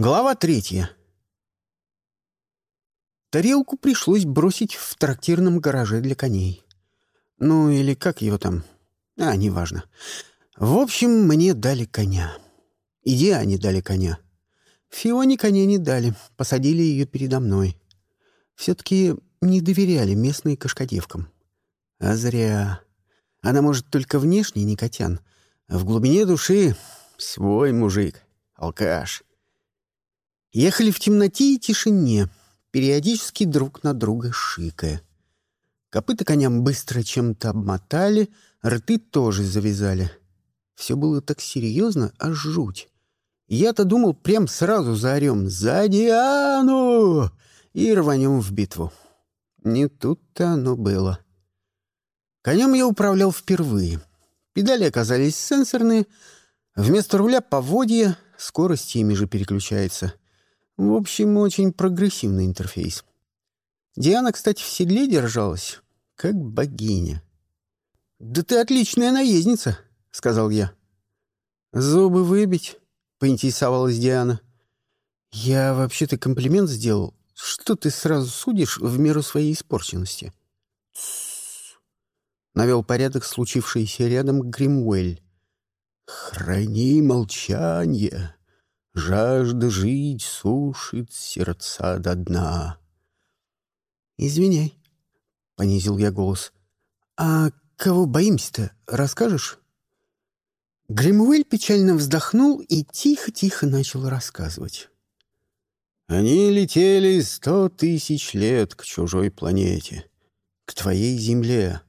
Глава третья. Тарелку пришлось бросить в трактирном гараже для коней. Ну, или как его там? А, неважно. В общем, мне дали коня. И они дали коня. Фионе коня не дали, посадили ее передо мной. Все-таки не доверяли местные кошкодевкам. А зря. Она, может, только внешне не котян, в глубине души свой мужик, алкаш. Ехали в темноте и тишине, периодически друг на друга шикая. Копыта коням быстро чем-то обмотали, рты тоже завязали. Все было так серьезно, аж жуть. Я-то думал, прям сразу заорем «За Диану!» и рванем в битву. Не тут-то оно было. Конем я управлял впервые. Педали оказались сенсорные. Вместо руля поводья, скорость ими же переключается. В общем, очень прогрессивный интерфейс. Диана, кстати, в седле держалась, как богиня. «Да ты отличная наездница», — сказал я. «Зубы выбить?» — поинтересовалась Диана. «Я вообще-то комплимент сделал. Что ты сразу судишь в меру своей испорченности?» Навел порядок случившийся рядом Гримуэль. «Храни молчание!» Жажда жить сушит сердца до дна. «Извиняй», — понизил я голос. «А кого боимся-то, расскажешь?» Гримуэль печально вздохнул и тихо-тихо начал рассказывать. «Они летели сто тысяч лет к чужой планете, к твоей Земле.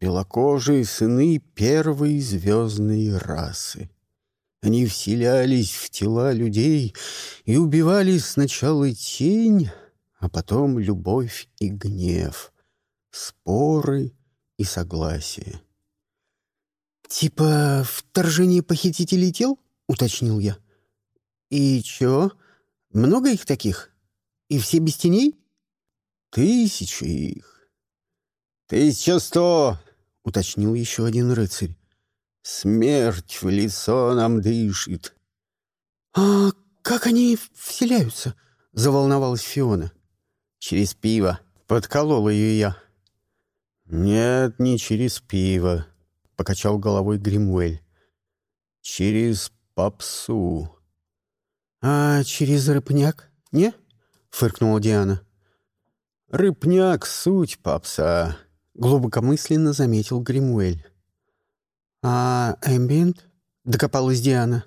Белокожие сыны первой звездной расы. Они вселялись в тела людей и убивали сначала тень, а потом любовь и гнев, споры и согласие. «Типа вторжение похитителей тел?» — уточнил я. «И чё? Много их таких? И все без теней?» «Тысячи их». «Тысяча сто!» — уточнил еще один рыцарь. Смерть в лицо нам дышит. — А как они вселяются? — заволновалась Фиона. — Через пиво. Подколол ее я. — Нет, не через пиво, — покачал головой Гримуэль. — Через попсу. — А через рыбняк, не? — фыркнула Диана. — Рыбняк — суть попса, — глубокомысленно заметил Гримуэль. «А эмбиент?» — докопалась Диана.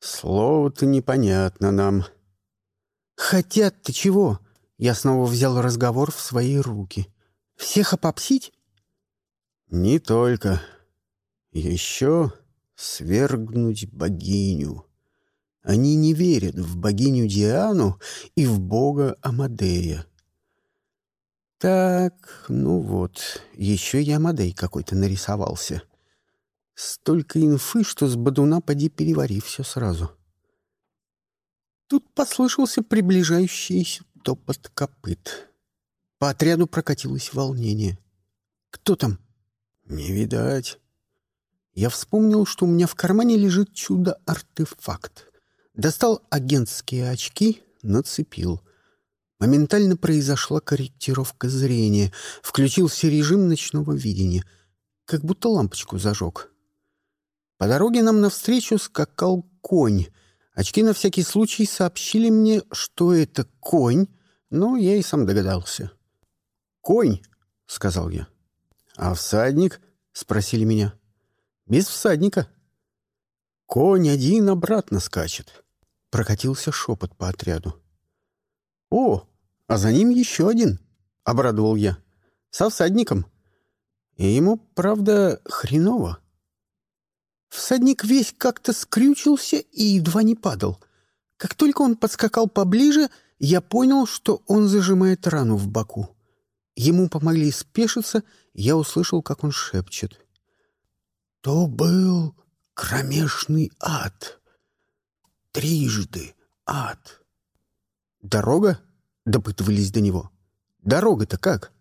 «Слово-то непонятно нам». «Хотят-то чего?» — я снова взял разговор в свои руки. «Всех опопсить?» «Не только. Еще свергнуть богиню. Они не верят в богиню Диану и в бога Амадея». «Так, ну вот, еще и Амадей какой-то нарисовался». Столько инфы, что с бодуна поди перевари все сразу. Тут послышался приближающийся топот копыт. По отряду прокатилось волнение. «Кто там?» «Не видать». Я вспомнил, что у меня в кармане лежит чудо-артефакт. Достал агентские очки, нацепил. Моментально произошла корректировка зрения. Включился режим ночного видения. Как будто лампочку зажег. По дороге нам навстречу скакал конь. Очки на всякий случай сообщили мне, что это конь, но я и сам догадался. «Конь», — сказал я. «А всадник?» — спросили меня. «Без всадника». «Конь один обратно скачет», — прокатился шепот по отряду. «О, а за ним еще один», — обрадовал я. «Со всадником». И ему, правда, хреново. Всадник весь как-то скрючился и едва не падал. Как только он подскакал поближе, я понял, что он зажимает рану в боку. Ему помогли спешиться, я услышал, как он шепчет. «То был кромешный ад. Трижды ад». «Дорога?» — допытывались до него. «Дорога-то как?»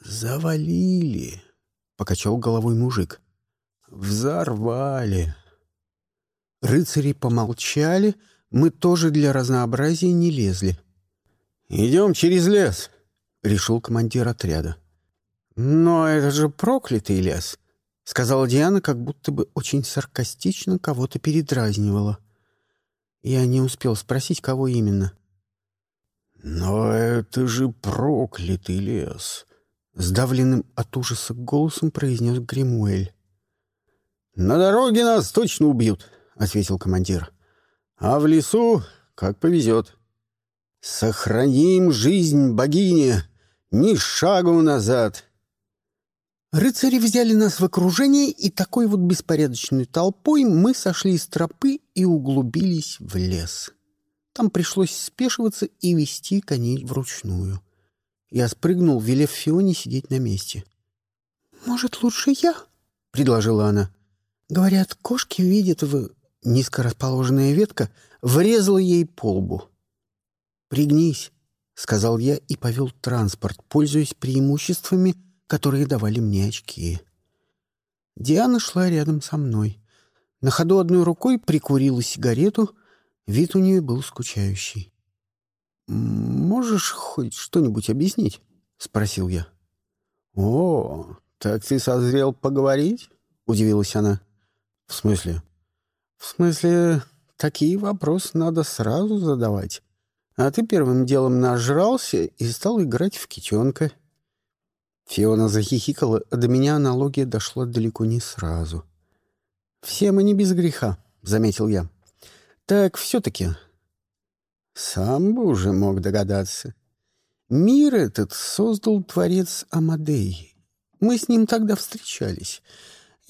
«Завалили», — покачал головой мужик. Взорвали. Рыцари помолчали, мы тоже для разнообразия не лезли. «Идем через лес», — решил командир отряда. «Но это же проклятый лес», — сказала Диана, как будто бы очень саркастично кого-то передразнивала. Я не успел спросить, кого именно. «Но это же проклятый лес!» — сдавленным от ужаса голосом произнес Гримуэль. «На дороге нас точно убьют», — ответил командир. «А в лесу как повезет. Сохраним жизнь богине, ни шагу назад». Рыцари взяли нас в окружение, и такой вот беспорядочной толпой мы сошли с тропы и углубились в лес. Там пришлось спешиваться и вести коней вручную. Я спрыгнул, велев Фионе сидеть на месте. «Может, лучше я?» — предложила она. «Говорят, кошки видят в...» Низко расположенная ветка врезала ей по лбу. «Пригнись», — сказал я и повел транспорт, пользуясь преимуществами, которые давали мне очки. Диана шла рядом со мной. На ходу одной рукой прикурила сигарету, Вид у нее был скучающий. «Можешь хоть что-нибудь объяснить?» — спросил я. «О, так ты созрел поговорить?» — удивилась она. «В смысле?» «В смысле, такие вопросы надо сразу задавать. А ты первым делом нажрался и стал играть в китенка». Фиона захихикала, а до меня аналогия дошла далеко не сразу. «Все мы не без греха», — заметил я. Так все-таки сам бы уже мог догадаться. Мир этот создал творец Амадей. Мы с ним тогда встречались.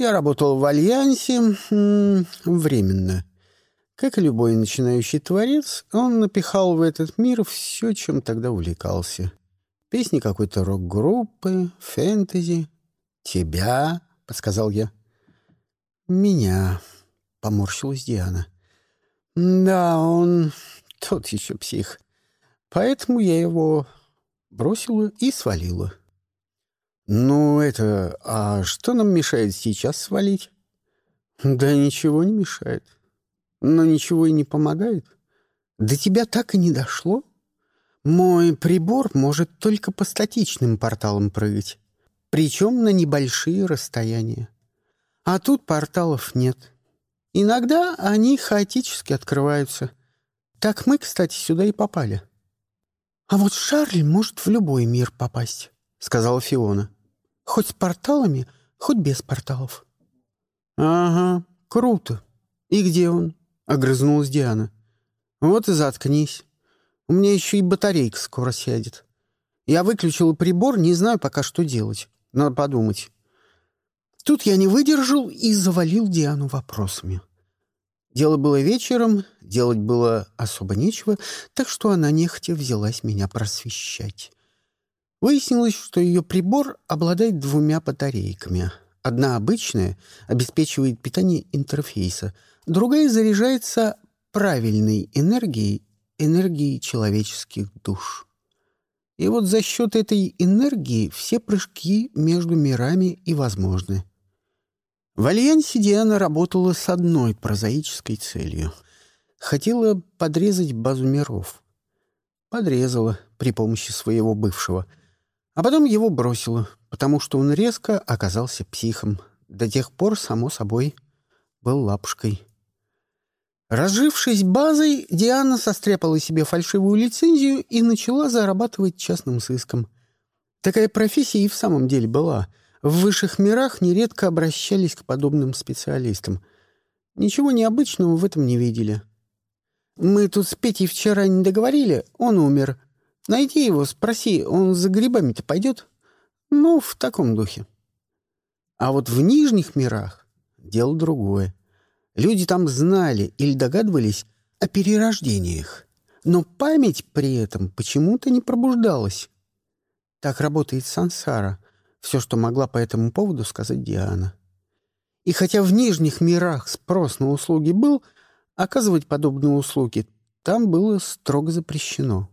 Я работал в Альянсе временно. Как и любой начинающий творец, он напихал в этот мир все, чем тогда увлекался. Песни какой-то рок-группы, фэнтези. «Тебя», — подсказал я. «Меня», — поморщилась Диана. — да, он тот еще псих. Поэтому я его бросила и свалила. Ну, это... А что нам мешает сейчас свалить? Да ничего не мешает. Но ничего и не помогает. До тебя так и не дошло? Мой прибор может только по статичным порталам прыгать. Причем на небольшие расстояния. А тут порталов нет. Иногда они хаотически открываются. Так мы, кстати, сюда и попали. А вот Шарль может в любой мир попасть, сказала Фиона. Хоть с порталами, хоть без порталов. Ага, круто. И где он? огрызнулась Диана. Вот и заткнись. У меня еще и батарейка скоро сядет. Я выключила прибор, не знаю пока, что делать. Надо подумать. Тут я не выдержал и завалил Диану вопросами. Дело было вечером, делать было особо нечего, так что она нехотя взялась меня просвещать. Выяснилось, что ее прибор обладает двумя батарейками. Одна обычная обеспечивает питание интерфейса, другая заряжается правильной энергией, энергией человеческих душ. И вот за счет этой энергии все прыжки между мирами и возможны. В Альянсе Диана работала с одной прозаической целью. Хотела подрезать базу миров. Подрезала при помощи своего бывшего. А потом его бросила, потому что он резко оказался психом. До тех пор, само собой, был лапушкой. Разжившись базой, Диана состряпала себе фальшивую лицензию и начала зарабатывать частным сыском. Такая профессия и в самом деле была — в высших мирах нередко обращались к подобным специалистам. Ничего необычного в этом не видели. «Мы тут с Петей вчера не договорили, он умер. Найди его, спроси, он за грибами-то пойдет?» «Ну, в таком духе». А вот в нижних мирах дело другое. Люди там знали или догадывались о перерождениях, но память при этом почему-то не пробуждалась. Так работает сансара — все, что могла по этому поводу сказать Диана. И хотя в нижних мирах спрос на услуги был, оказывать подобные услуги там было строго запрещено.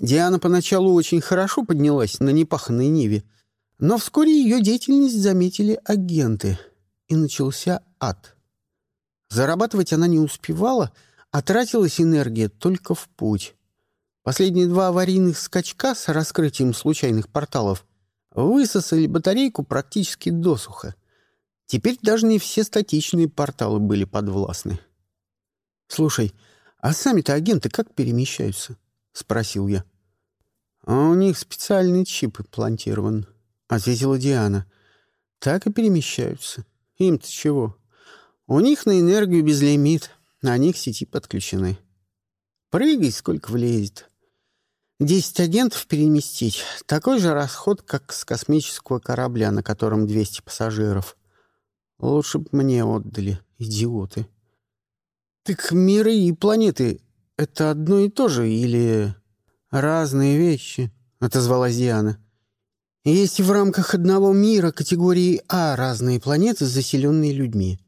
Диана поначалу очень хорошо поднялась на непаханной Ниве, но вскоре ее деятельность заметили агенты, и начался ад. Зарабатывать она не успевала, а тратилась энергия только в путь. Последние два аварийных скачка с раскрытием случайных порталов высосали батарейку практически досуха. Теперь даже не все статичные порталы были подвластны. «Слушай, а сами-то агенты как перемещаются?» — спросил я. «А у них специальный чип имплантирован», — ответила Диана. «Так и перемещаются. Им-то чего? У них на энергию безлимит, а они к сети подключены. Прыгай, сколько влезет. Десять агентов переместить — такой же расход, как с космического корабля, на котором двести пассажиров. Лучше бы мне отдали, идиоты». «Так миры и планеты — это одно и то же или...» «Разные вещи», — отозвалась Диана. «Есть в рамках одного мира категории А разные планеты, заселенные людьми.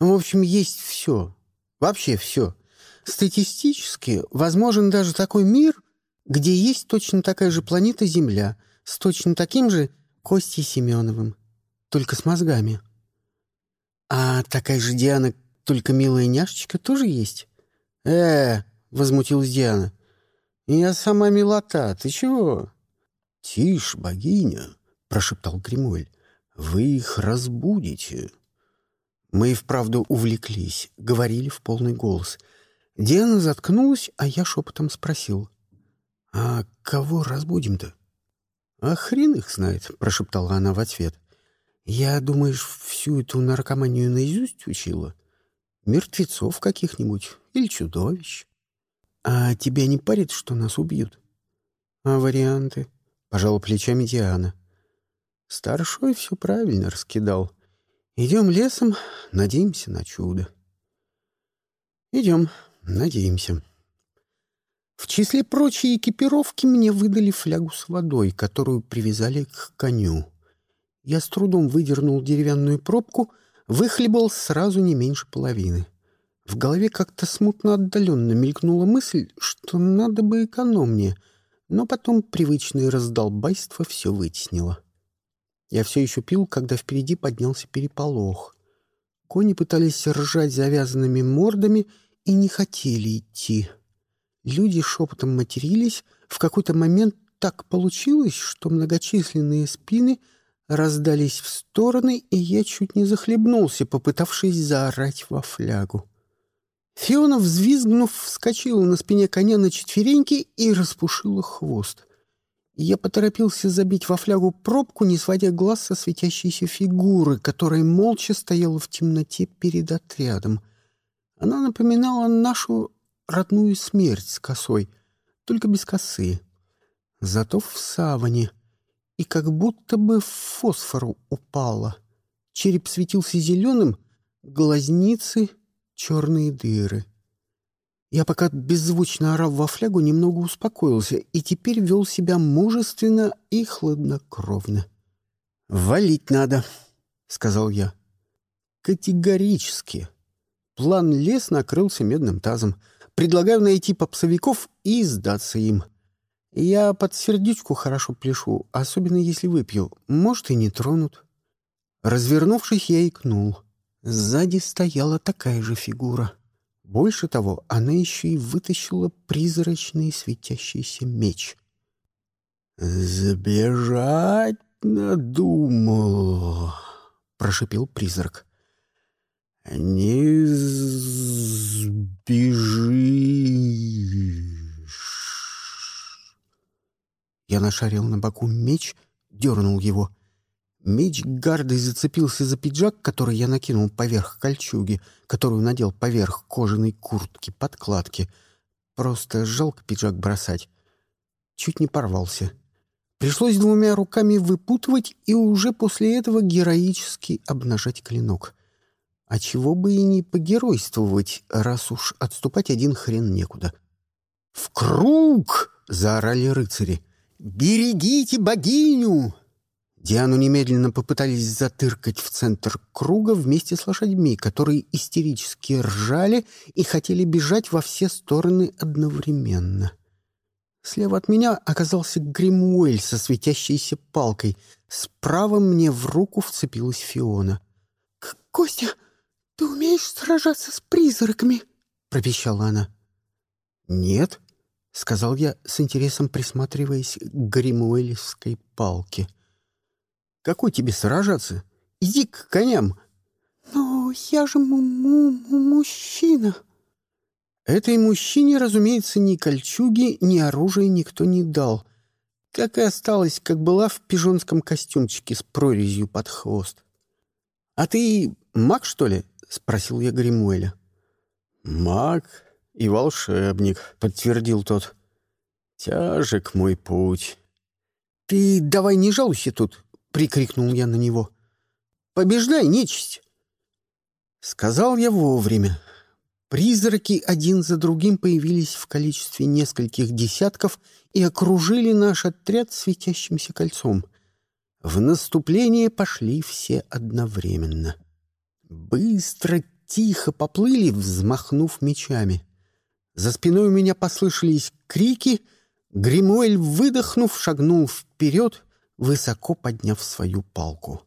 В общем, есть все. Вообще все. Статистически возможен даже такой мир, где есть точно такая же планета Земля с точно таким же Костей Семеновым, только с мозгами. А такая же Диана только милая няшечка тоже есть? Э, возмутилась Диана. Я сама милота, ты чего? Тише, богиня, прошептал Гримуэль. Вы их разбудите. Мы и вправду увлеклись, говорили в полный голос. Диана заткнулась, а я шепотом спросил. «А кого разбудим-то?» «А хрен их знает», — прошептала она в ответ. «Я, думаешь, всю эту наркоманию наизусть учила? Мертвецов каких-нибудь или чудовищ. А тебя не парит, что нас убьют? А варианты? Пожала плечами Диана. Старшой все правильно раскидал. Идем лесом, надеемся на чудо. Идем, надеемся. В числе прочей экипировки мне выдали флягу с водой, которую привязали к коню. Я с трудом выдернул деревянную пробку — выхлебал сразу не меньше половины. В голове как-то смутно отдаленно мелькнула мысль, что надо бы экономнее, но потом привычное раздолбайство все вытеснило. Я все еще пил, когда впереди поднялся переполох. Кони пытались ржать завязанными мордами и не хотели идти. Люди шепотом матерились. В какой-то момент так получилось, что многочисленные спины — раздались в стороны, и я чуть не захлебнулся, попытавшись заорать во флягу. Фиона, взвизгнув, вскочила на спине коня на четвереньки и распушила хвост. Я поторопился забить во флягу пробку, не сводя глаз со светящейся фигуры, которая молча стояла в темноте перед отрядом. Она напоминала нашу родную смерть с косой, только без косы. Зато в саване — и как будто бы фосфору упала. Череп светился зеленым, глазницы — черные дыры. Я пока беззвучно орал во флягу, немного успокоился и теперь вел себя мужественно и хладнокровно. «Валить надо», — сказал я. «Категорически». План лес накрылся медным тазом. Предлагаю найти попсовиков и сдаться им. Я под сердечку хорошо пляшу, особенно если выпью. Может, и не тронут. Развернувшись, я икнул. Сзади стояла такая же фигура. Больше того, она еще и вытащила призрачный светящийся меч. «Забежать надумал», — прошипел призрак. «Не сбежишь». Я нашарил на боку меч, дернул его. Меч гардой зацепился за пиджак, который я накинул поверх кольчуги, которую надел поверх кожаной куртки-подкладки. Просто жалко пиджак бросать. Чуть не порвался. Пришлось двумя руками выпутывать и уже после этого героически обнажать клинок. А чего бы и не погеройствовать, раз уж отступать один хрен некуда. «В круг!» — заорали рыцари. «Берегите богиню!» Диану немедленно попытались затыркать в центр круга вместе с лошадьми, которые истерически ржали и хотели бежать во все стороны одновременно. Слева от меня оказался Гримуэль со светящейся палкой. Справа мне в руку вцепилась Фиона. «Костя, «Ты умеешь сражаться с призраками?» — пропищала она. «Нет», — сказал я с интересом, присматриваясь к гримуэлевской палке. «Какой тебе сражаться? Иди к коням!» «Но я же му му мужчина!» Этой мужчине, разумеется, ни кольчуги, ни оружия никто не дал. Так и осталась, как была в пижонском костюмчике с прорезью под хвост. «А ты маг, что ли?» — спросил я Гримуэля. «Маг и волшебник», — подтвердил тот. «Тяжек мой путь». «Ты давай не жалуйся тут!» — прикрикнул я на него. «Побеждай, нечисть!» Сказал я вовремя. Призраки один за другим появились в количестве нескольких десятков и окружили наш отряд светящимся кольцом. В наступление пошли все одновременно. Быстро, тихо поплыли, взмахнув мечами. За спиной у меня послышались крики. Гримуэль, выдохнув, шагнул вперед, высоко подняв свою палку.